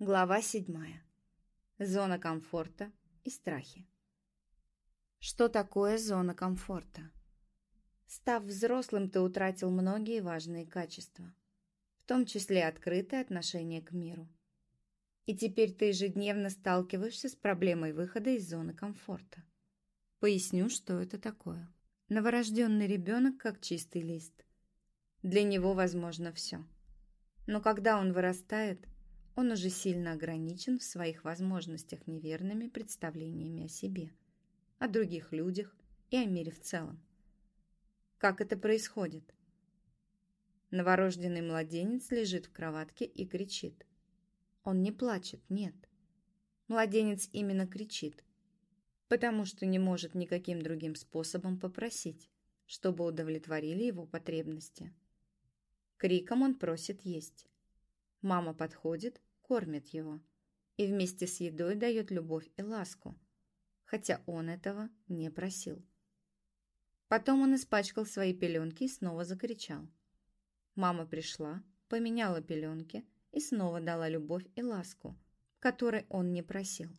Глава седьмая. Зона комфорта и страхи. Что такое зона комфорта? Став взрослым, ты утратил многие важные качества, в том числе открытое отношение к миру. И теперь ты ежедневно сталкиваешься с проблемой выхода из зоны комфорта. Поясню, что это такое. Новорожденный ребенок как чистый лист. Для него возможно все. Но когда он вырастает – он уже сильно ограничен в своих возможностях неверными представлениями о себе, о других людях и о мире в целом. Как это происходит? Новорожденный младенец лежит в кроватке и кричит. Он не плачет, нет. Младенец именно кричит, потому что не может никаким другим способом попросить, чтобы удовлетворили его потребности. Криком он просит есть. Мама подходит кормит его и вместе с едой дает любовь и ласку, хотя он этого не просил. Потом он испачкал свои пеленки и снова закричал. Мама пришла, поменяла пеленки и снова дала любовь и ласку, которой он не просил.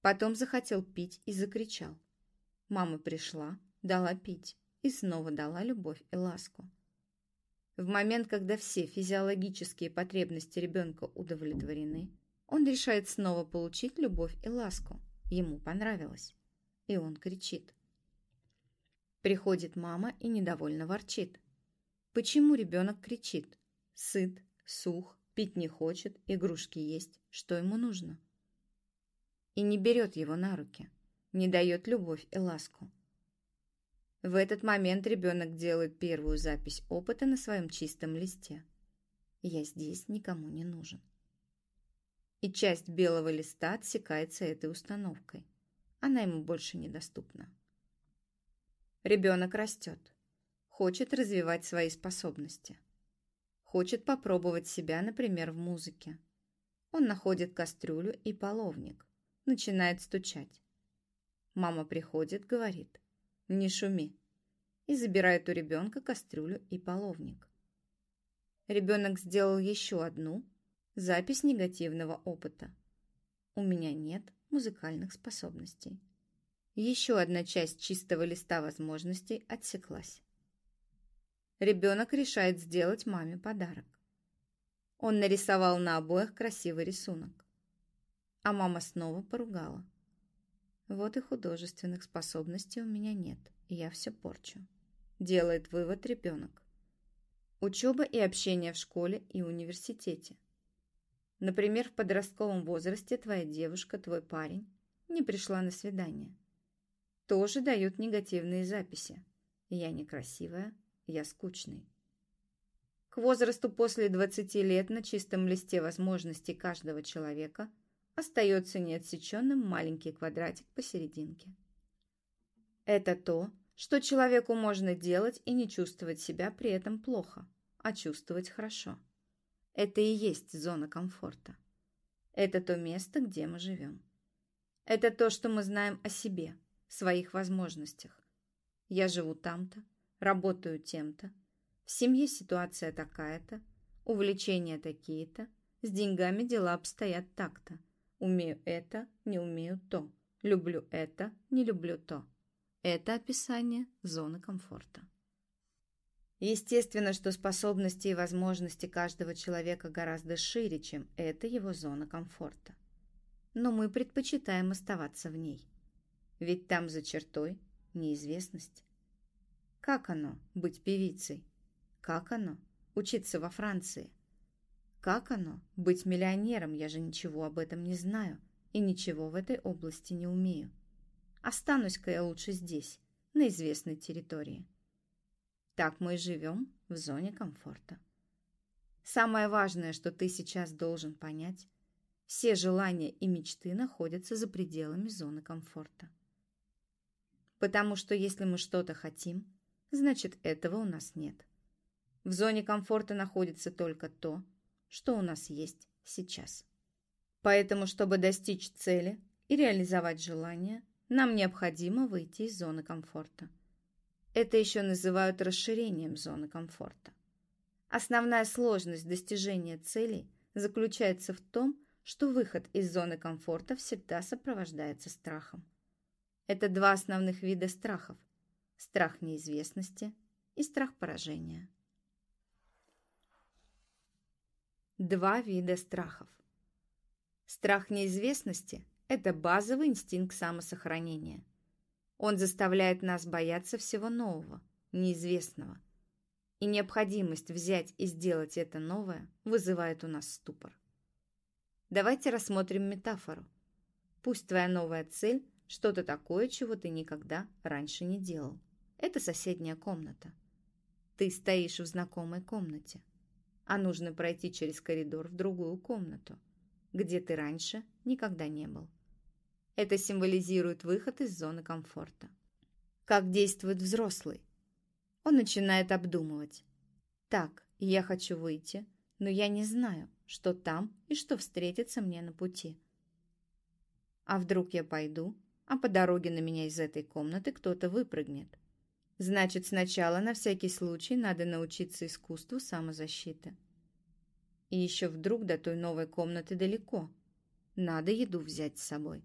Потом захотел пить и закричал. Мама пришла, дала пить и снова дала любовь и ласку. В момент, когда все физиологические потребности ребенка удовлетворены, он решает снова получить любовь и ласку. Ему понравилось. И он кричит. Приходит мама и недовольно ворчит. Почему ребенок кричит? Сыт, сух, пить не хочет, игрушки есть. Что ему нужно? И не берет его на руки, не дает любовь и ласку. В этот момент ребенок делает первую запись опыта на своем чистом листе. «Я здесь никому не нужен». И часть белого листа отсекается этой установкой. Она ему больше недоступна. Ребенок растет. Хочет развивать свои способности. Хочет попробовать себя, например, в музыке. Он находит кастрюлю и половник. Начинает стучать. Мама приходит, говорит – не шуми, и забирает у ребенка кастрюлю и половник. Ребенок сделал еще одну запись негативного опыта. У меня нет музыкальных способностей. Еще одна часть чистого листа возможностей отсеклась. Ребенок решает сделать маме подарок. Он нарисовал на обоях красивый рисунок. А мама снова поругала. Вот и художественных способностей у меня нет, и я все порчу. Делает вывод ребенок. Учеба и общение в школе и университете. Например, в подростковом возрасте твоя девушка, твой парень не пришла на свидание. Тоже дают негативные записи. Я некрасивая, я скучный. К возрасту после 20 лет на чистом листе возможностей каждого человека остается неотсеченным маленький квадратик посерединке. Это то, что человеку можно делать и не чувствовать себя при этом плохо, а чувствовать хорошо. Это и есть зона комфорта. Это то место, где мы живем. Это то, что мы знаем о себе, своих возможностях. Я живу там-то, работаю тем-то, в семье ситуация такая-то, увлечения такие-то, с деньгами дела обстоят так-то – Умею это, не умею то. Люблю это, не люблю то. Это описание зоны комфорта. Естественно, что способности и возможности каждого человека гораздо шире, чем это его зона комфорта. Но мы предпочитаем оставаться в ней. Ведь там за чертой неизвестность. Как оно быть певицей? Как оно учиться во Франции? Как оно – быть миллионером? Я же ничего об этом не знаю и ничего в этой области не умею. Останусь-ка я лучше здесь, на известной территории. Так мы и живем в зоне комфорта. Самое важное, что ты сейчас должен понять, все желания и мечты находятся за пределами зоны комфорта. Потому что если мы что-то хотим, значит этого у нас нет. В зоне комфорта находится только то, что у нас есть сейчас. Поэтому, чтобы достичь цели и реализовать желание, нам необходимо выйти из зоны комфорта. Это еще называют расширением зоны комфорта. Основная сложность достижения целей заключается в том, что выход из зоны комфорта всегда сопровождается страхом. Это два основных вида страхов – страх неизвестности и страх поражения. Два вида страхов. Страх неизвестности – это базовый инстинкт самосохранения. Он заставляет нас бояться всего нового, неизвестного – и необходимость взять и сделать это новое вызывает у нас ступор. Давайте рассмотрим метафору. Пусть твоя новая цель – что-то такое, чего ты никогда раньше не делал. Это соседняя комната. Ты стоишь в знакомой комнате, а нужно пройти через коридор в другую комнату, где ты раньше никогда не был. Это символизирует выход из зоны комфорта. Как действует взрослый? Он начинает обдумывать. Так, я хочу выйти, но я не знаю, что там и что встретится мне на пути. А вдруг я пойду, а по дороге на меня из этой комнаты кто-то выпрыгнет? Значит, сначала на всякий случай надо научиться искусству самозащиты. И еще вдруг до той новой комнаты далеко. Надо еду взять с собой.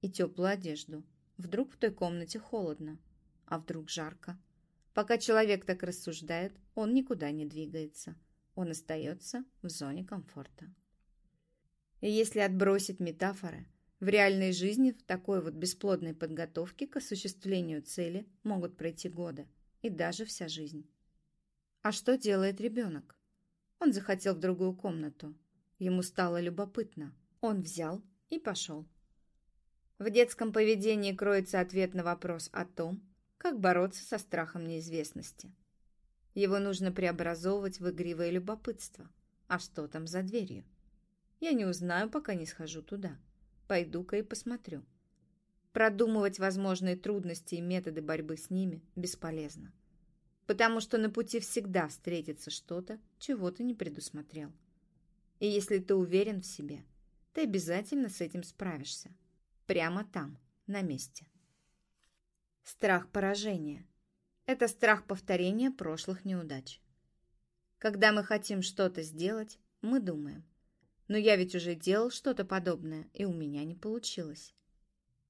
И теплую одежду. Вдруг в той комнате холодно, а вдруг жарко. Пока человек так рассуждает, он никуда не двигается. Он остается в зоне комфорта. И если отбросить метафоры, в реальной жизни в такой вот бесплодной подготовке к осуществлению цели могут пройти годы и даже вся жизнь. А что делает ребенок? Он захотел в другую комнату. Ему стало любопытно. Он взял и пошел. В детском поведении кроется ответ на вопрос о том, как бороться со страхом неизвестности. Его нужно преобразовывать в игривое любопытство. А что там за дверью? Я не узнаю, пока не схожу туда. Пойду-ка и посмотрю. Продумывать возможные трудности и методы борьбы с ними бесполезно. Потому что на пути всегда встретится что-то, чего ты не предусмотрел. И если ты уверен в себе, ты обязательно с этим справишься. Прямо там, на месте. Страх поражения. Это страх повторения прошлых неудач. Когда мы хотим что-то сделать, мы думаем, но я ведь уже делал что-то подобное, и у меня не получилось.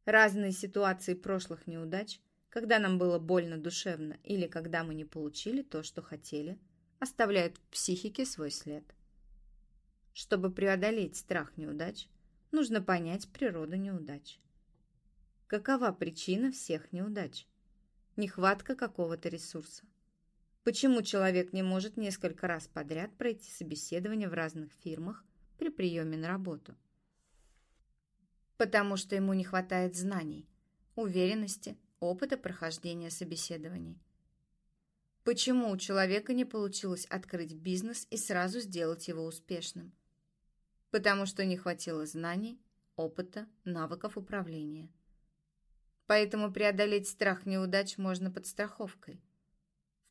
Разные ситуации прошлых неудач, когда нам было больно душевно или когда мы не получили то, что хотели, оставляют в психике свой след. Чтобы преодолеть страх неудач, нужно понять природу неудач. Какова причина всех неудач? Нехватка какого-то ресурса. Почему человек не может несколько раз подряд пройти собеседование в разных фирмах при приеме на работу? Потому что ему не хватает знаний, уверенности, опыта прохождения собеседований. Почему у человека не получилось открыть бизнес и сразу сделать его успешным? Потому что не хватило знаний, опыта, навыков управления. Поэтому преодолеть страх неудач можно подстраховкой.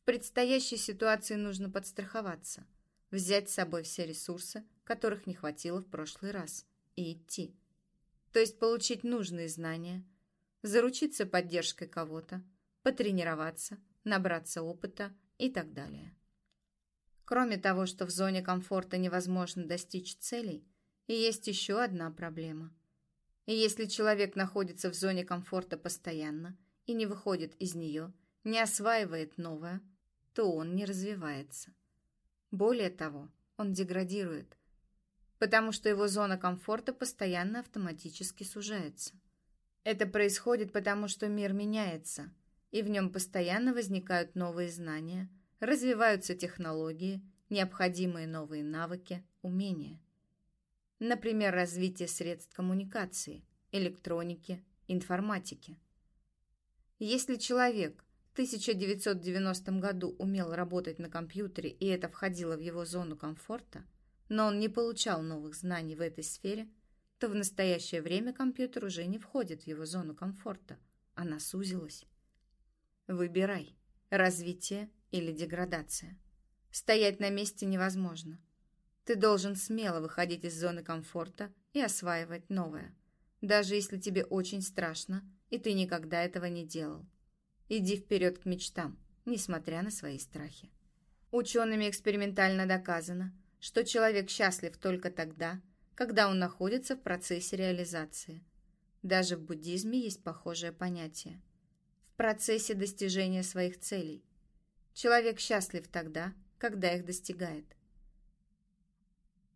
В предстоящей ситуации нужно подстраховаться, взять с собой все ресурсы, которых не хватило в прошлый раз, и идти. То есть получить нужные знания, заручиться поддержкой кого-то, потренироваться, набраться опыта и так далее. Кроме того, что в зоне комфорта невозможно достичь целей, и есть еще одна проблема – и если человек находится в зоне комфорта постоянно и не выходит из нее, не осваивает новое, то он не развивается. Более того, он деградирует, потому что его зона комфорта постоянно автоматически сужается. Это происходит потому, что мир меняется, и в нем постоянно возникают новые знания, развиваются технологии, необходимые новые навыки, умения. Например, развитие средств коммуникации, электроники, информатики. Если человек 1990 году умел работать на компьютере и это входило в его зону комфорта, но он не получал новых знаний в этой сфере, то в настоящее время компьютер уже не входит в его зону комфорта, она сузилась. Выбирай, развитие или деградация. Стоять на месте невозможно. Ты должен смело выходить из зоны комфорта и осваивать новое, даже если тебе очень страшно, и ты никогда этого не делал. Иди вперед к мечтам, несмотря на свои страхи. Учеными экспериментально доказано, что человек счастлив только тогда, когда он находится в процессе реализации. Даже в буддизме есть похожее понятие. В процессе достижения своих целей. Человек счастлив тогда, когда их достигает.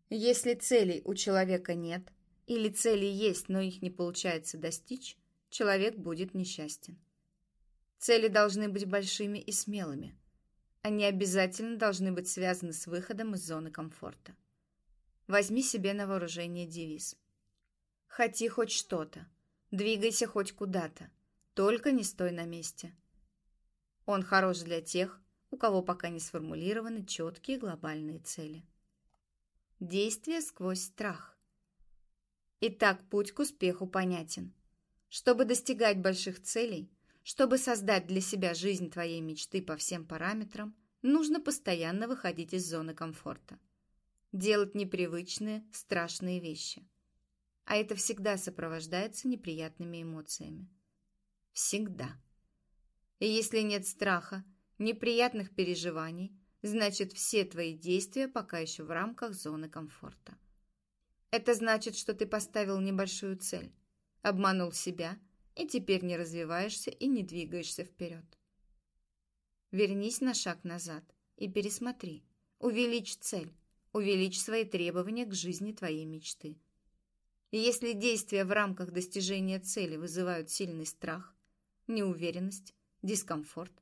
Если целей у человека нет, или цели есть, но их не получается достичь, человек будет несчастен. Цели должны быть большими и смелыми. Они обязательно должны быть связаны с выходом из зоны комфорта. Возьми себе на вооружение девиз. Хоти хоть что-то, двигайся хоть куда-то, только не стой на месте. Он хорош для тех, у кого пока не сформулированы четкие глобальные цели. Действие сквозь страх. Итак, путь к успеху понятен. Чтобы достигать больших целей, чтобы создать для себя жизнь твоей мечты по всем параметрам, нужно постоянно выходить из зоны комфорта. Делать непривычные, страшные вещи. А это всегда сопровождается неприятными эмоциями. Всегда. И если нет страха, неприятных переживаний, значит все твои действия пока еще в рамках зоны комфорта. Это значит, что ты поставил небольшую цель, обманул себя и теперь не развиваешься и не двигаешься вперед. Вернись на шаг назад и пересмотри. Увеличь цель, увеличь свои требования к жизни твоей мечты. И если действия в рамках достижения цели вызывают сильный страх, неуверенность, дискомфорт,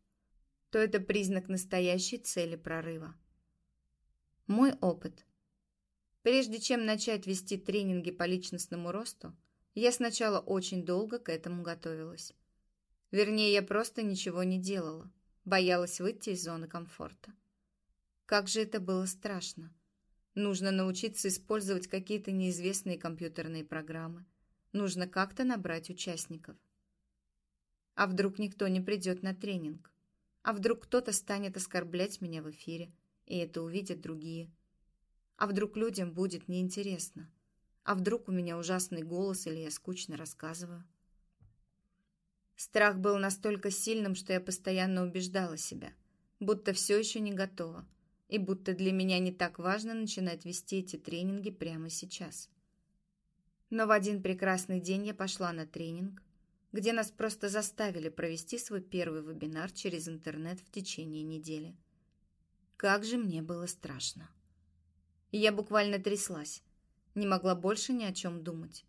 то это признак настоящей цели прорыва. Мой опыт. Прежде чем начать вести тренинги по личностному росту, я сначала очень долго к этому готовилась. Вернее, я просто ничего не делала, боялась выйти из зоны комфорта. Как же это было страшно. Нужно научиться использовать какие-то неизвестные компьютерные программы. Нужно как-то набрать участников. А вдруг никто не придет на тренинг? А вдруг кто-то станет оскорблять меня в эфире, и это увидят другие? А вдруг людям будет неинтересно? А вдруг у меня ужасный голос или я скучно рассказываю? Страх был настолько сильным, что я постоянно убеждала себя, будто все еще не готова, и будто для меня не так важно начинать вести эти тренинги прямо сейчас. Но в один прекрасный день я пошла на тренинг, где нас просто заставили провести свой первый вебинар через интернет в течение недели. Как же мне было страшно. Я буквально тряслась, не могла больше ни о чем думать.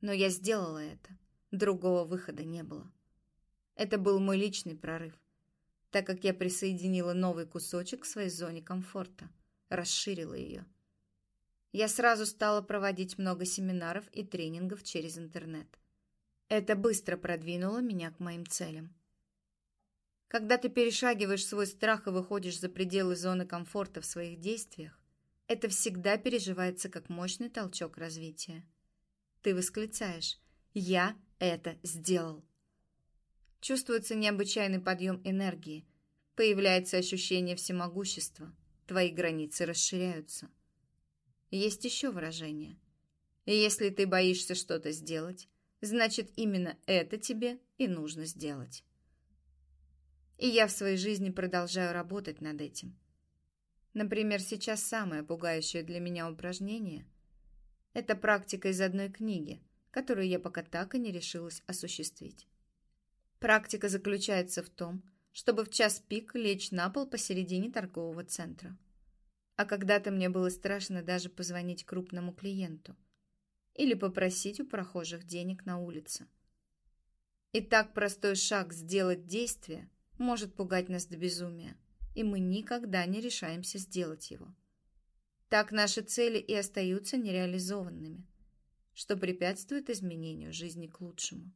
Но я сделала это. Другого выхода не было. Это был мой личный прорыв, так как я присоединила новый кусочек к своей зоне комфорта, расширила ее. Я сразу стала проводить много семинаров и тренингов через интернет. Это быстро продвинуло меня к моим целям. Когда ты перешагиваешь свой страх и выходишь за пределы зоны комфорта в своих действиях, это всегда переживается как мощный толчок развития. Ты восклицаешь «Я это сделал!». Чувствуется необычайный подъем энергии, появляется ощущение всемогущества, твои границы расширяются. Есть еще выражение. Если ты боишься что-то сделать, значит именно это тебе и нужно сделать. И я в своей жизни продолжаю работать над этим – Например, сейчас самое пугающее для меня упражнение – это практика из одной книги, которую я пока так и не решилась осуществить. Практика заключается в том, чтобы в час пик лечь на пол посередине торгового центра. А когда-то мне было страшно даже позвонить крупному клиенту или попросить у прохожих денег на улице. И так простой шаг сделать действие может пугать нас до безумия и мы никогда не решаемся сделать его. Так наши цели и остаются нереализованными, что препятствует изменению жизни к лучшему.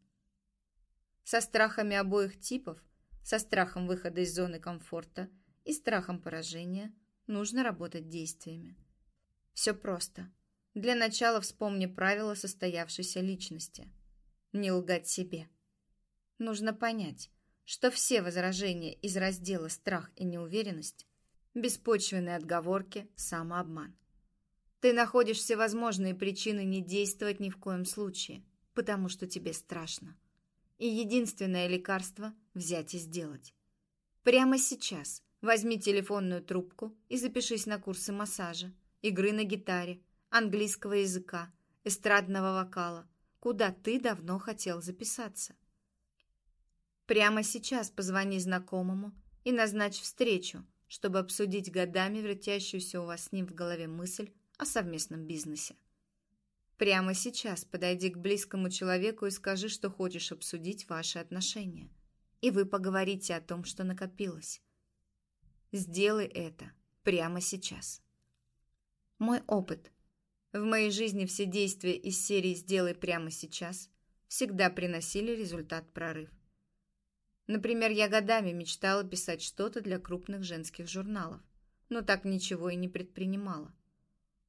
Со страхами обоих типов, со страхом выхода из зоны комфорта и страхом поражения, нужно работать действиями. Все просто. Для начала вспомни правила состоявшейся личности. Не лгать себе. Нужно понять, что все возражения из раздела «Страх и неуверенность» – беспочвенные отговорки, самообман. Ты находишь всевозможные причины не действовать ни в коем случае, потому что тебе страшно. И единственное лекарство – взять и сделать. Прямо сейчас возьми телефонную трубку и запишись на курсы массажа, игры на гитаре, английского языка, эстрадного вокала, куда ты давно хотел записаться. Прямо сейчас позвони знакомому и назначь встречу, чтобы обсудить годами вертящуюся у вас с ним в голове мысль о совместном бизнесе. Прямо сейчас подойди к близкому человеку и скажи, что хочешь обсудить ваши отношения. И вы поговорите о том, что накопилось. Сделай это прямо сейчас. Мой опыт. В моей жизни все действия из серии «Сделай прямо сейчас» всегда приносили результат прорыв. Например, я годами мечтала писать что-то для крупных женских журналов, но так ничего и не предпринимала.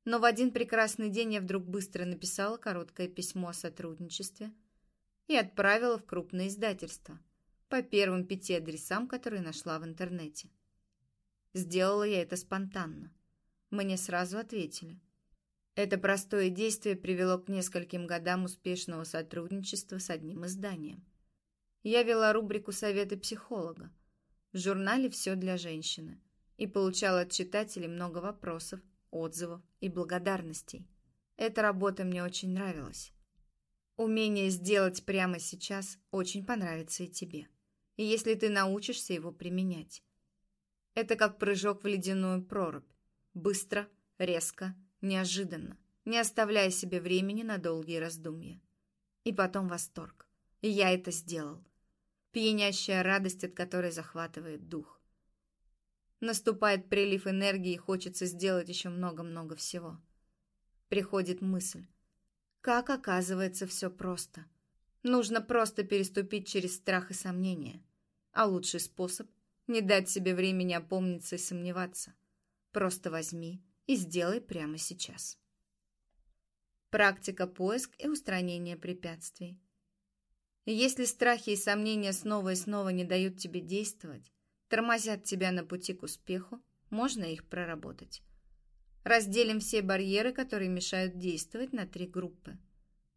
Но в один прекрасный день я вдруг быстро написала короткое письмо о сотрудничестве и отправила в крупное издательство по первым пяти адресам, которые нашла в интернете. Сделала я это спонтанно. Мне сразу ответили. Это простое действие привело к нескольким годам успешного сотрудничества с одним изданием – я вела рубрику «Советы психолога» в журнале «Все для женщины» и получала от читателей много вопросов, отзывов и благодарностей. Эта работа мне очень нравилась. Умение сделать прямо сейчас очень понравится и тебе, и если ты научишься его применять. Это как прыжок в ледяную прорубь. Быстро, резко, неожиданно, не оставляя себе времени на долгие раздумья. И потом восторг. Я это сделал пьянящая радость, от которой захватывает дух. Наступает прилив энергии, и хочется сделать еще много-много всего. Приходит мысль. Как оказывается все просто. Нужно просто переступить через страх и сомнения. А лучший способ — не дать себе времени опомниться и сомневаться. Просто возьми и сделай прямо сейчас. Практика поиск и устранение препятствий. Если страхи и сомнения снова и снова не дают тебе действовать, тормозят тебя на пути к успеху, можно их проработать. Разделим все барьеры, которые мешают действовать, на три группы.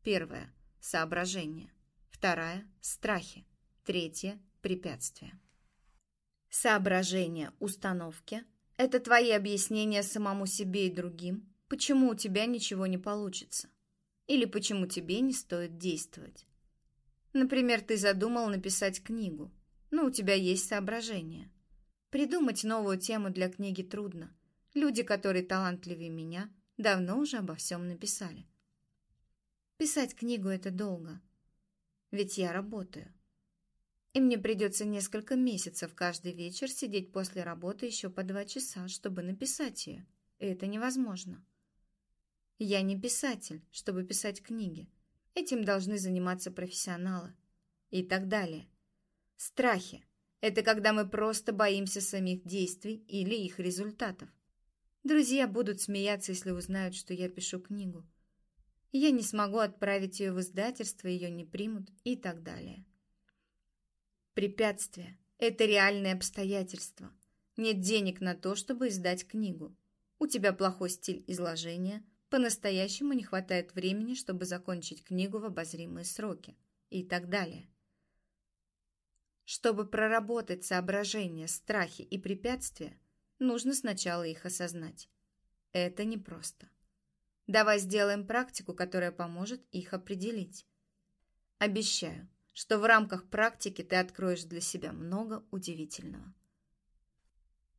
Первая – соображение. Вторая – страхи. Третья – препятствия. Соображение, установки – это твои объяснения самому себе и другим, почему у тебя ничего не получится. Или почему тебе не стоит действовать. Например, ты задумал написать книгу, но у тебя есть соображения. Придумать новую тему для книги трудно. Люди, которые талантливее меня, давно уже обо всем написали. Писать книгу — это долго. Ведь я работаю. И мне придется несколько месяцев каждый вечер сидеть после работы еще по два часа, чтобы написать ее. И это невозможно. Я не писатель, чтобы писать книги. Этим должны заниматься профессионалы. И так далее. Страхи – это когда мы просто боимся самих действий или их результатов. Друзья будут смеяться, если узнают, что я пишу книгу. Я не смогу отправить ее в издательство, ее не примут и так далее. Препятствия – это реальные обстоятельства. Нет денег на то, чтобы издать книгу. У тебя плохой стиль изложения – по-настоящему не хватает времени, чтобы закончить книгу в обозримые сроки и так далее. Чтобы проработать соображения, страхи и препятствия, нужно сначала их осознать. Это непросто. Давай сделаем практику, которая поможет их определить. Обещаю, что в рамках практики ты откроешь для себя много удивительного.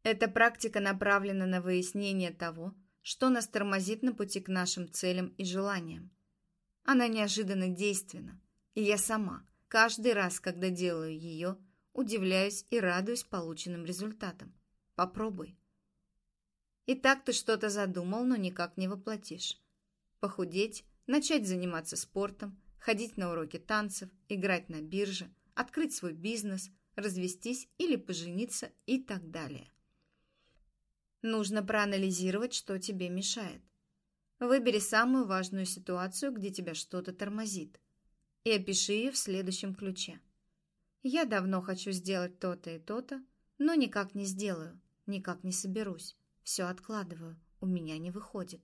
Эта практика направлена на выяснение того, что нас тормозит на пути к нашим целям и желаниям. Она неожиданно действенна, и я сама, каждый раз, когда делаю ее, удивляюсь и радуюсь полученным результатам. Попробуй. И так ты что-то задумал, но никак не воплотишь. Похудеть, начать заниматься спортом, ходить на уроки танцев, играть на бирже, открыть свой бизнес, развестись или пожениться и так далее. Нужно проанализировать, что тебе мешает. Выбери самую важную ситуацию, где тебя что-то тормозит, и опиши ее в следующем ключе. Я давно хочу сделать то-то и то-то, но никак не сделаю, никак не соберусь, все откладываю, у меня не выходит.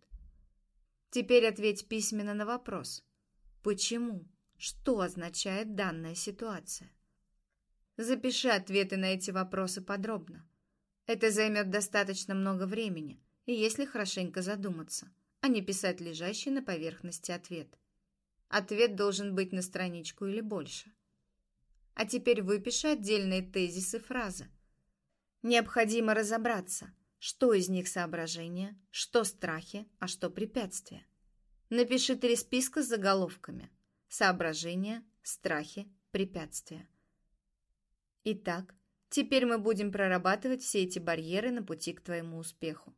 Теперь ответь письменно на вопрос. Почему? Что означает данная ситуация? Запиши ответы на эти вопросы подробно. Это займет достаточно много времени, если хорошенько задуматься, а не писать лежащий на поверхности ответ. Ответ должен быть на страничку или больше. А теперь выпиши отдельные тезисы фразы. Необходимо разобраться, что из них соображения, что страхи, а что препятствия. Напиши три списка с заголовками. Соображения, страхи, препятствия. Итак, теперь мы будем прорабатывать все эти барьеры на пути к твоему успеху.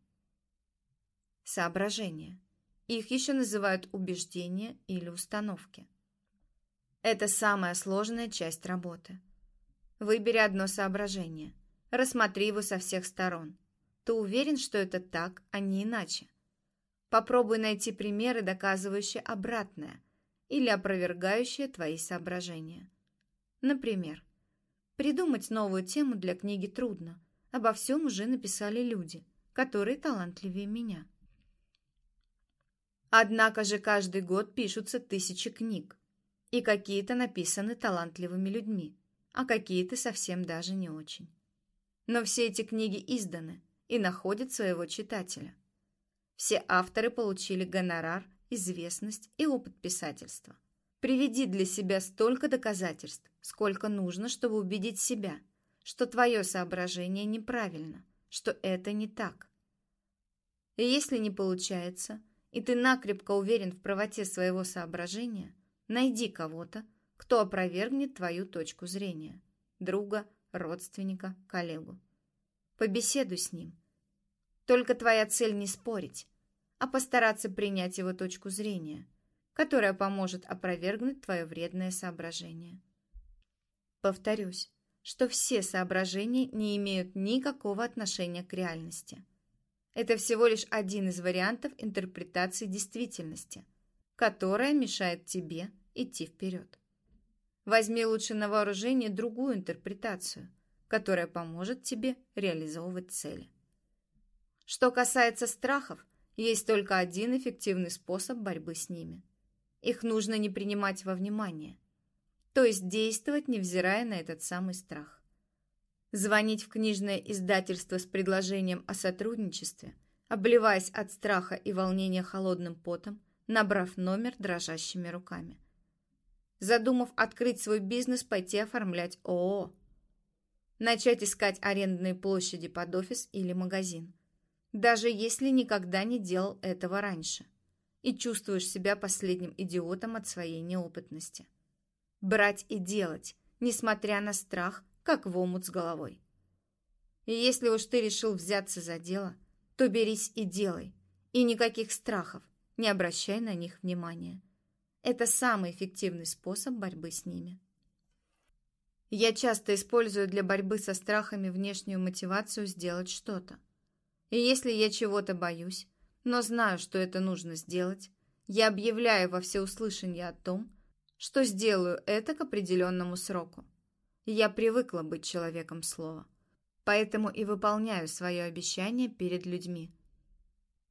Соображения. Их еще называют убеждения или установки. Это самая сложная часть работы. Выбери одно соображение. Рассмотри его со всех сторон. Ты уверен, что это так, а не иначе? Попробуй найти примеры, доказывающие обратное или опровергающие твои соображения. Например, придумать новую тему для книги трудно. Обо всем уже написали люди, которые талантливее меня. Однако же каждый год пишутся тысячи книг, и какие-то написаны талантливыми людьми, а какие-то совсем даже не очень. Но все эти книги изданы и находят своего читателя. Все авторы получили гонорар, известность и опыт писательства. Приведи для себя столько доказательств, сколько нужно, чтобы убедить себя, что твое соображение неправильно, что это не так. И если не получается, и ты накрепко уверен в правоте своего соображения, найди кого-то, кто опровергнет твою точку зрения. Друга, родственника, коллегу. Побеседуй с ним. Только твоя цель не спорить, а постараться принять его точку зрения, которая поможет опровергнуть твое вредное соображение. Повторюсь, что все соображения не имеют никакого отношения к реальности. Это всего лишь один из вариантов интерпретации действительности, которая мешает тебе идти вперед. Возьми лучше на вооружение другую интерпретацию, которая поможет тебе реализовывать цели. Что касается страхов, есть только один эффективный способ борьбы с ними. Их нужно не принимать во внимание, то есть действовать, невзирая на этот самый страх. Звонить в книжное издательство с предложением о сотрудничестве, обливаясь от страха и волнения холодным потом, набрав номер дрожащими руками. Задумав открыть свой бизнес, пойти оформлять ООО. Начать искать арендные площади под офис или магазин даже если никогда не делал этого раньше, и чувствуешь себя последним идиотом от своей неопытности. Брать и делать, несмотря на страх, как в омут с головой. И если уж ты решил взяться за дело, то берись и делай, и никаких страхов, не обращай на них внимания. Это самый эффективный способ борьбы с ними. Я часто использую для борьбы со страхами внешнюю мотивацию сделать что-то. И если я чего-то боюсь, но знаю, что это нужно сделать, я объявляю во всеуслышание о том, что сделаю это к определенному сроку. Я привыкла быть человеком слова, поэтому и выполняю свое обещание перед людьми.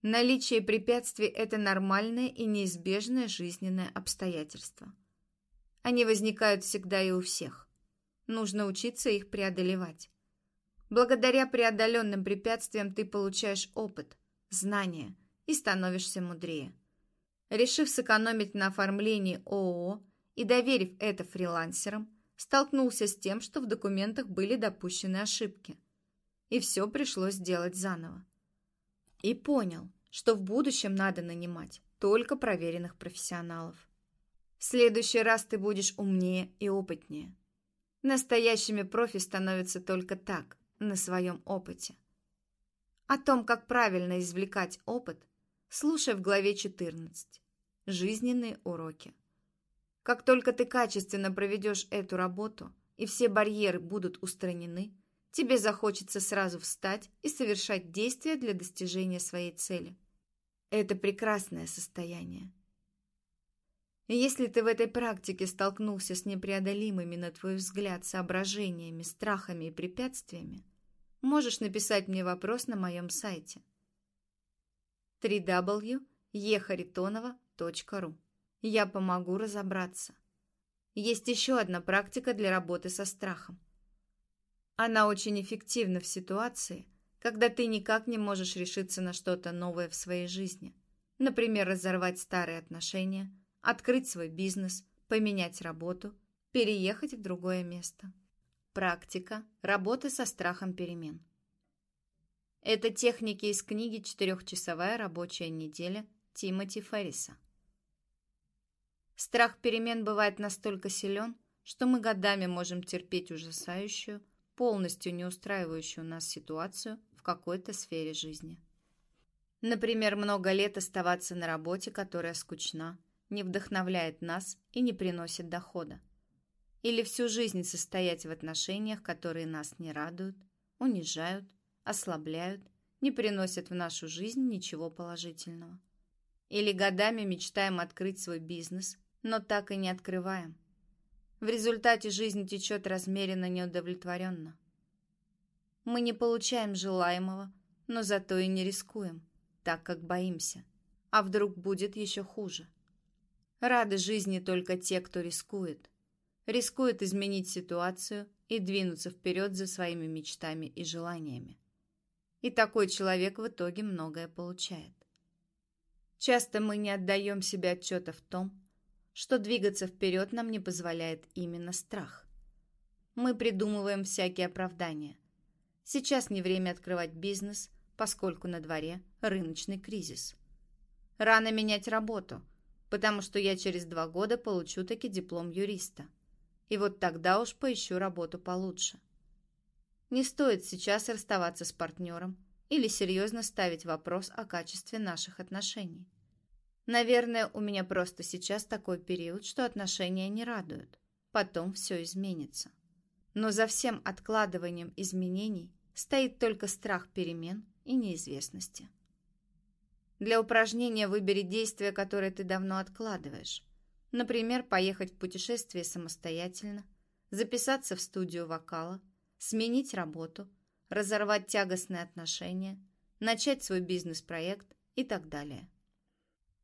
Наличие препятствий – это нормальное и неизбежное жизненное обстоятельство. Они возникают всегда и у всех. Нужно учиться их преодолевать. Благодаря преодоленным препятствиям ты получаешь опыт, знания и становишься мудрее. Решив сэкономить на оформлении ООО и доверив это фрилансерам, столкнулся с тем, что в документах были допущены ошибки. И все пришлось сделать заново. И понял, что в будущем надо нанимать только проверенных профессионалов. В следующий раз ты будешь умнее и опытнее. Настоящими профи становятся только так, на своем опыте. О том, как правильно извлекать опыт, слушай в главе 14 «Жизненные уроки». Как только ты качественно проведешь эту работу и все барьеры будут устранены, тебе захочется сразу встать и совершать действия для достижения своей цели. Это прекрасное состояние. если ты в этой практике столкнулся с непреодолимыми, на твой взгляд, соображениями, страхами и препятствиями, можешь написать мне вопрос на моем сайте www.eharitonova.ru Я помогу разобраться. Есть еще одна практика для работы со страхом. Она очень эффективна в ситуации, когда ты никак не можешь решиться на что-то новое в своей жизни. Например, разорвать старые отношения, открыть свой бизнес, поменять работу, переехать в другое место. Практика. Работа со страхом перемен. Это техники из книги «Четырехчасовая рабочая неделя» Тимоти Ферриса. Страх перемен бывает настолько силен, что мы годами можем терпеть ужасающую, полностью не устраивающую нас ситуацию в какой-то сфере жизни. Например, много лет оставаться на работе, которая скучна, не вдохновляет нас и не приносит дохода. Или всю жизнь состоять в отношениях, которые нас не радуют, унижают, ослабляют, не приносят в нашу жизнь ничего положительного. Или годами мечтаем открыть свой бизнес, но так и не открываем. В результате жизнь течет размеренно неудовлетворенно. Мы не получаем желаемого, но зато и не рискуем, так как боимся. А вдруг будет еще хуже? Рады жизни только те, кто рискует. Рискует изменить ситуацию и двинуться вперед за своими мечтами и желаниями. И такой человек в итоге многое получает. Часто мы не отдаем себе отчета в том, что двигаться вперед нам не позволяет именно страх. Мы придумываем всякие оправдания. Сейчас не время открывать бизнес, поскольку на дворе рыночный кризис. Рано менять работу, потому что я через два года получу таки диплом юриста. И вот тогда уж поищу работу получше. Не стоит сейчас расставаться с партнером или серьезно ставить вопрос о качестве наших отношений. Наверное, у меня просто сейчас такой период, что отношения не радуют. Потом все изменится. Но за всем откладыванием изменений стоит только страх перемен и неизвестности. Для упражнения выбери действие, которое ты давно откладываешь. Например, поехать в путешествие самостоятельно, записаться в студию вокала, сменить работу, разорвать тягостные отношения, начать свой бизнес-проект и так далее.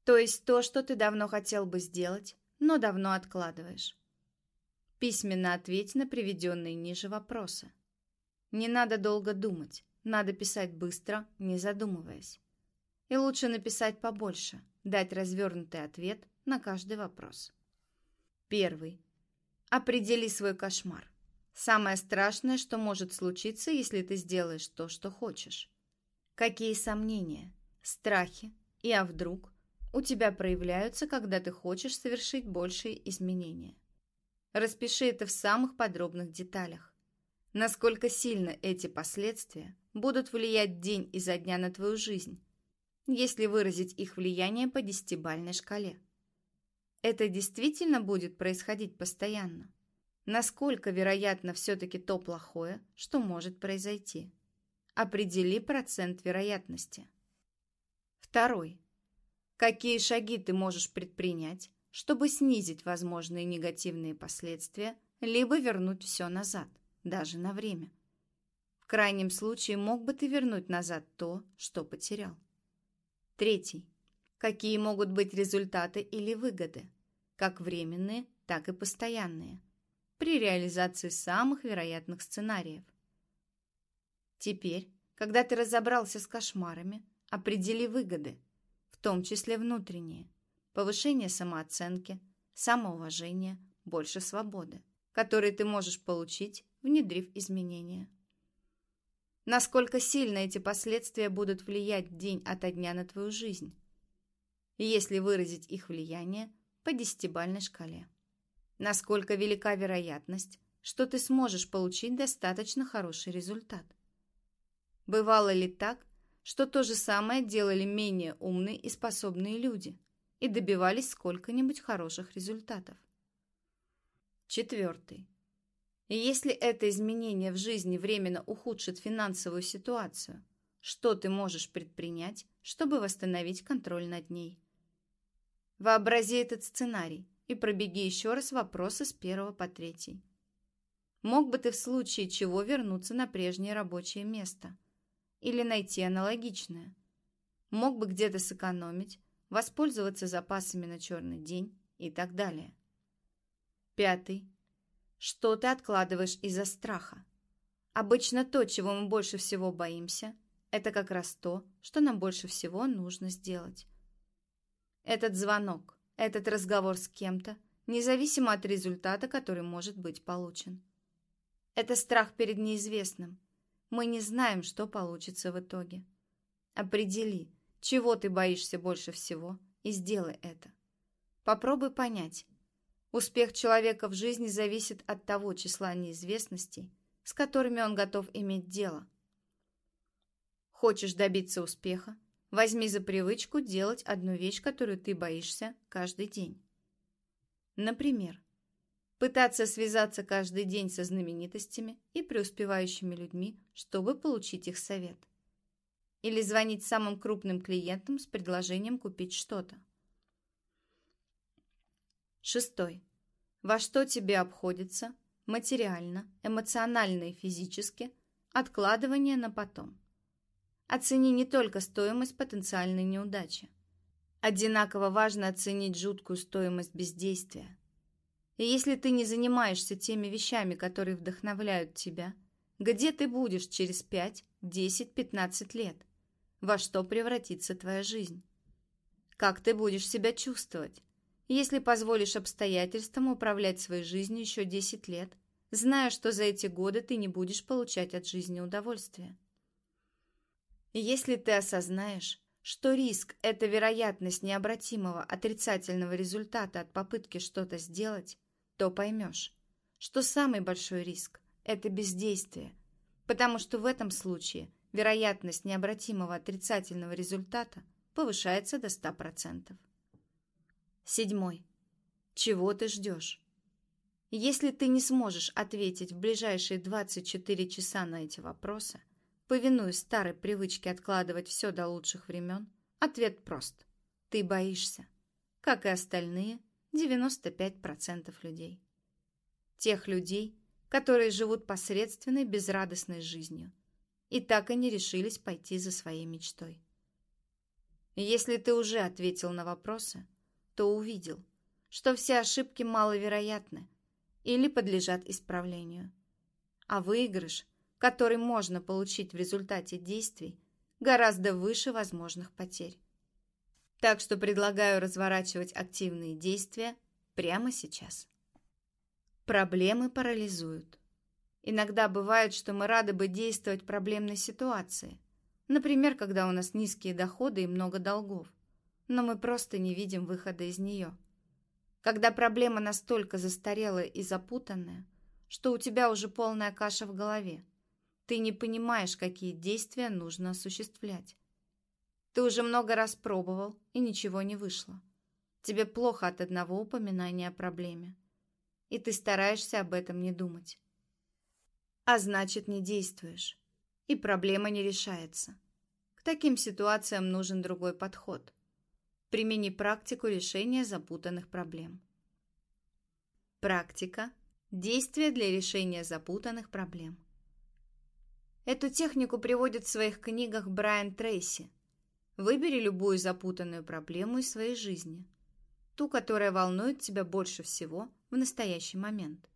То есть то, что ты давно хотел бы сделать, но давно откладываешь. Письменно ответь на приведенные ниже вопросы. Не надо долго думать, надо писать быстро, не задумываясь. И лучше написать побольше, дать развернутый ответ на каждый вопрос. Первый. Определи свой кошмар. Самое страшное, что может случиться, если ты сделаешь то, что хочешь. Какие сомнения, страхи и а вдруг у тебя проявляются, когда ты хочешь совершить большие изменения. Распиши это в самых подробных деталях. Насколько сильно эти последствия будут влиять день изо дня на твою жизнь, если выразить их влияние по десятибальной шкале. Это действительно будет происходить постоянно? Насколько вероятно все-таки то плохое, что может произойти? Определи процент вероятности. Второй. Какие шаги ты можешь предпринять, чтобы снизить возможные негативные последствия, либо вернуть все назад, даже на время? В крайнем случае мог бы ты вернуть назад то, что потерял. Третий. Какие могут быть результаты или выгоды, как временные, так и постоянные, при реализации самых вероятных сценариев? Теперь, когда ты разобрался с кошмарами, определи выгоды – том числе внутренние. Повышение самооценки, самоуважение, больше свободы, которые ты можешь получить, внедрив изменения. Насколько сильно эти последствия будут влиять день ото дня на твою жизнь, если выразить их влияние по десятибальной шкале. Насколько велика вероятность, что ты сможешь получить достаточно хороший результат. Бывало ли так, что то же самое делали менее умные и способные люди и добивались сколько-нибудь хороших результатов. Четвертый. Если это изменение в жизни временно ухудшит финансовую ситуацию, что ты можешь предпринять, чтобы восстановить контроль над ней? Вообрази этот сценарий и пробеги еще раз вопросы с первого по третий. Мог бы ты в случае чего вернуться на прежнее рабочее место? или найти аналогичное. Мог бы где-то сэкономить, воспользоваться запасами на черный день и так далее. Пятый. Что ты откладываешь из-за страха? Обычно то, чего мы больше всего боимся, это как раз то, что нам больше всего нужно сделать. Этот звонок, этот разговор с кем-то, независимо от результата, который может быть получен. Это страх перед неизвестным. Мы не знаем, что получится в итоге. Определи, чего ты боишься больше всего, и сделай это. Попробуй понять. Успех человека в жизни зависит от того числа неизвестностей, с которыми он готов иметь дело. Хочешь добиться успеха? Возьми за привычку делать одну вещь, которую ты боишься каждый день. Например, пытаться связаться каждый день со знаменитостями и преуспевающими людьми, чтобы получить их совет. Или звонить самым крупным клиентам с предложением купить что-то. Шестой. Во что тебе обходится материально, эмоционально и физически откладывание на потом. Оцени не только стоимость потенциальной неудачи. Одинаково важно оценить жуткую стоимость бездействия. И если ты не занимаешься теми вещами, которые вдохновляют тебя, где ты будешь через 5, 10, 15 лет? Во что превратится твоя жизнь? Как ты будешь себя чувствовать, если позволишь обстоятельствам управлять своей жизнью еще 10 лет, зная, что за эти годы ты не будешь получать от жизни удовольствия? Если ты осознаешь, что риск – это вероятность необратимого отрицательного результата от попытки что-то сделать, то поймешь, что самый большой риск – это бездействие, потому что в этом случае вероятность необратимого отрицательного результата повышается до 100%. Седьмой. Чего ты ждешь? Если ты не сможешь ответить в ближайшие 24 часа на эти вопросы – Повинуясь старой привычке откладывать все до лучших времен, ответ прост. Ты боишься, как и остальные 95% людей. Тех людей, которые живут посредственной, безрадостной жизнью и так и не решились пойти за своей мечтой. Если ты уже ответил на вопросы, то увидел, что все ошибки маловероятны или подлежат исправлению, а выигрыш который можно получить в результате действий, гораздо выше возможных потерь. Так что предлагаю разворачивать активные действия прямо сейчас. Проблемы парализуют. Иногда бывает, что мы рады бы действовать в проблемной ситуации. Например, когда у нас низкие доходы и много долгов. Но мы просто не видим выхода из нее. Когда проблема настолько застарелая и запутанная, что у тебя уже полная каша в голове. Ты не понимаешь, какие действия нужно осуществлять. Ты уже много раз пробовал, и ничего не вышло. Тебе плохо от одного упоминания о проблеме. И ты стараешься об этом не думать. А значит, не действуешь. И проблема не решается. К таким ситуациям нужен другой подход. Примени практику решения запутанных проблем. Практика – действие для решения запутанных проблем. Эту технику приводит в своих книгах Брайан Трейси. Выбери любую запутанную проблему из своей жизни. Ту, которая волнует тебя больше всего в настоящий момент.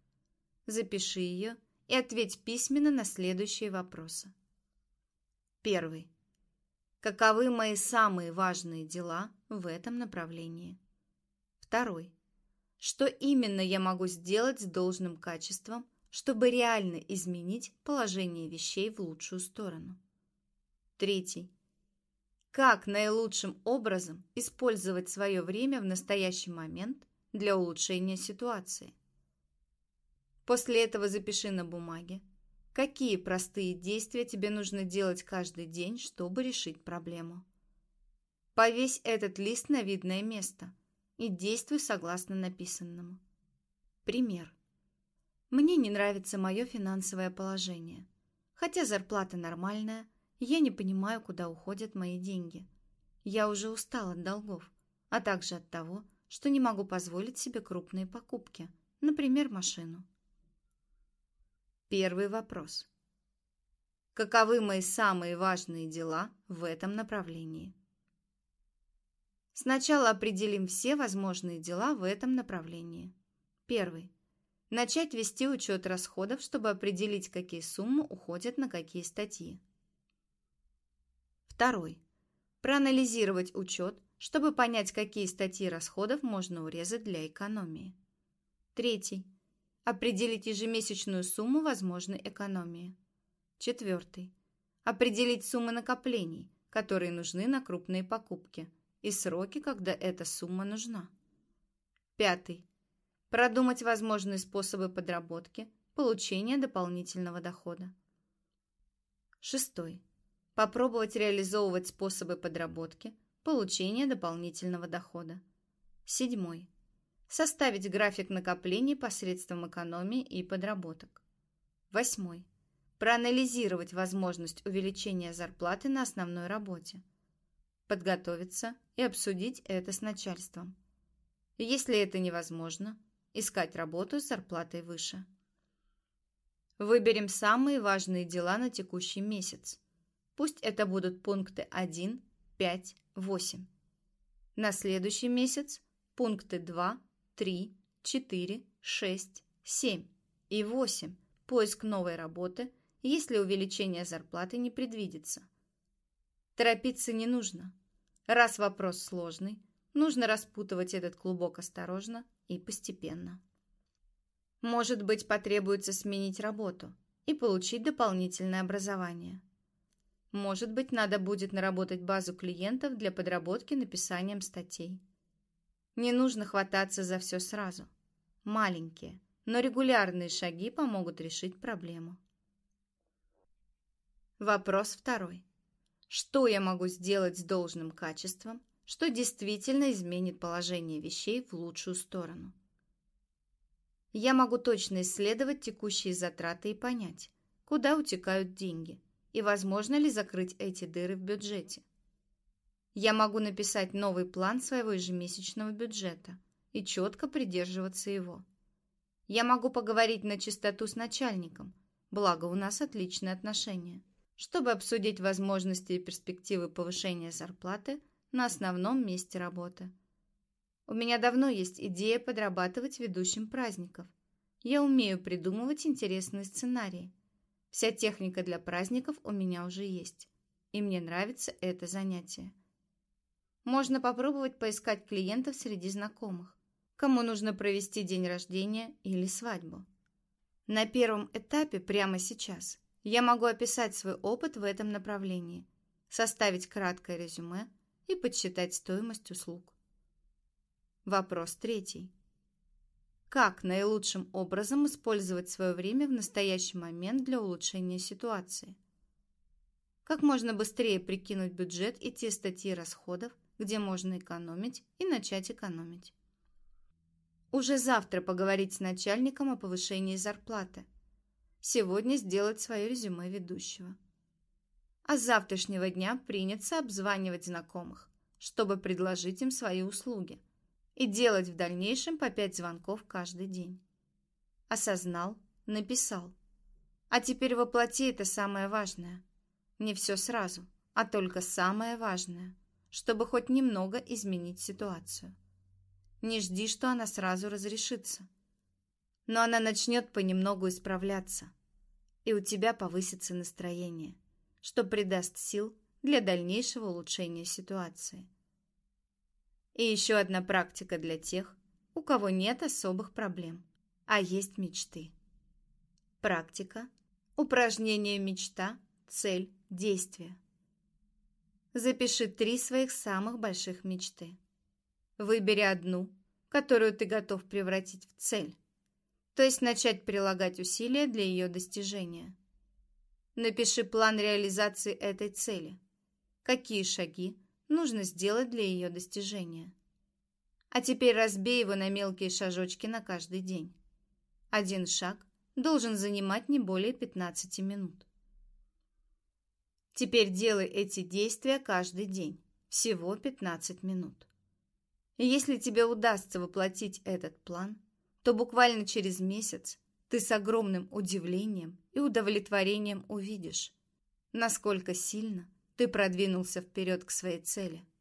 Запиши ее и ответь письменно на следующие вопросы. Первый. Каковы мои самые важные дела в этом направлении? Второй. Что именно я могу сделать с должным качеством, чтобы реально изменить положение вещей в лучшую сторону. Третий. Как наилучшим образом использовать свое время в настоящий момент для улучшения ситуации? После этого запиши на бумаге, какие простые действия тебе нужно делать каждый день, чтобы решить проблему. Повесь этот лист на видное место и действуй согласно написанному. Пример. Мне не нравится мое финансовое положение. Хотя зарплата нормальная, я не понимаю, куда уходят мои деньги. Я уже устал от долгов, а также от того, что не могу позволить себе крупные покупки, например, машину. Первый вопрос. Каковы мои самые важные дела в этом направлении? Сначала определим все возможные дела в этом направлении. Первый. Начать вести учет расходов, чтобы определить, какие суммы уходят на какие статьи. Второй. Проанализировать учет, чтобы понять, какие статьи расходов можно урезать для экономии. Третий. Определить ежемесячную сумму возможной экономии. Четвертый. Определить суммы накоплений, которые нужны на крупные покупки, и сроки, когда эта сумма нужна. Пятый. Продумать возможные способы подработки, получения дополнительного дохода. Шестой. Попробовать реализовывать способы подработки, получения дополнительного дохода. Седьмой. Составить график накоплений посредством экономии и подработок. Восьмой. Проанализировать возможность увеличения зарплаты на основной работе. Подготовиться и обсудить это с начальством. Если это невозможно, искать работу с зарплатой выше. Выберем самые важные дела на текущий месяц. Пусть это будут пункты 1, 5, 8. На следующий месяц пункты 2, 3, 4, 6, 7 и 8. Поиск новой работы, если увеличение зарплаты не предвидится. Торопиться не нужно. Раз вопрос сложный, нужно распутывать этот клубок осторожно и постепенно. Может быть, потребуется сменить работу и получить дополнительное образование. Может быть, надо будет наработать базу клиентов для подработки написанием статей. Не нужно хвататься за все сразу. Маленькие, но регулярные шаги помогут решить проблему. Вопрос второй. Что я могу сделать с должным качеством, что действительно изменит положение вещей в лучшую сторону? Я могу точно исследовать текущие затраты и понять, куда утекают деньги и возможно ли закрыть эти дыры в бюджете. Я могу написать новый план своего ежемесячного бюджета и четко придерживаться его. Я могу поговорить на чистоту с начальником, благо у нас отличные отношения чтобы обсудить возможности и перспективы повышения зарплаты на основном месте работы. У меня давно есть идея подрабатывать ведущим праздников. Я умею придумывать интересные сценарии. Вся техника для праздников у меня уже есть, и мне нравится это занятие. Можно попробовать поискать клиентов среди знакомых, кому нужно провести день рождения или свадьбу. На первом этапе прямо сейчас – я могу описать свой опыт в этом направлении, составить краткое резюме и подсчитать стоимость услуг. Вопрос третий. Как наилучшим образом использовать свое время в настоящий момент для улучшения ситуации? Как можно быстрее прикинуть бюджет и те статьи расходов, где можно экономить, и начать экономить? Уже завтра поговорить с начальником о повышении зарплаты – сегодня сделать свое резюме ведущего. А с завтрашнего дня приняться обзванивать знакомых, чтобы предложить им свои услуги и делать в дальнейшем по пять звонков каждый день. Осознал, написал. А теперь воплоти это самое важное. Не все сразу, а только самое важное, чтобы хоть немного изменить ситуацию. Не жди, что она сразу разрешится. Но она начнет понемногу исправляться и у тебя повысится настроение, что придаст сил для дальнейшего улучшения ситуации. И еще одна практика для тех, у кого нет особых проблем, а есть мечты. Практика. Упражнение «Мечта», «Цель», «Действие». Запиши три своих самых больших мечты. Выбери одну, которую ты готов превратить в цель то есть начать прилагать усилия для ее достижения. Напиши план реализации этой цели. Какие шаги нужно сделать для ее достижения. А теперь разбей его на мелкие шажочки на каждый день. Один шаг должен занимать не более 15 минут. Теперь делай эти действия каждый день, всего 15 минут. И если тебе удастся воплотить этот план – то буквально через месяц ты с огромным удивлением и удовлетворением увидишь, насколько сильно ты продвинулся вперед к своей цели –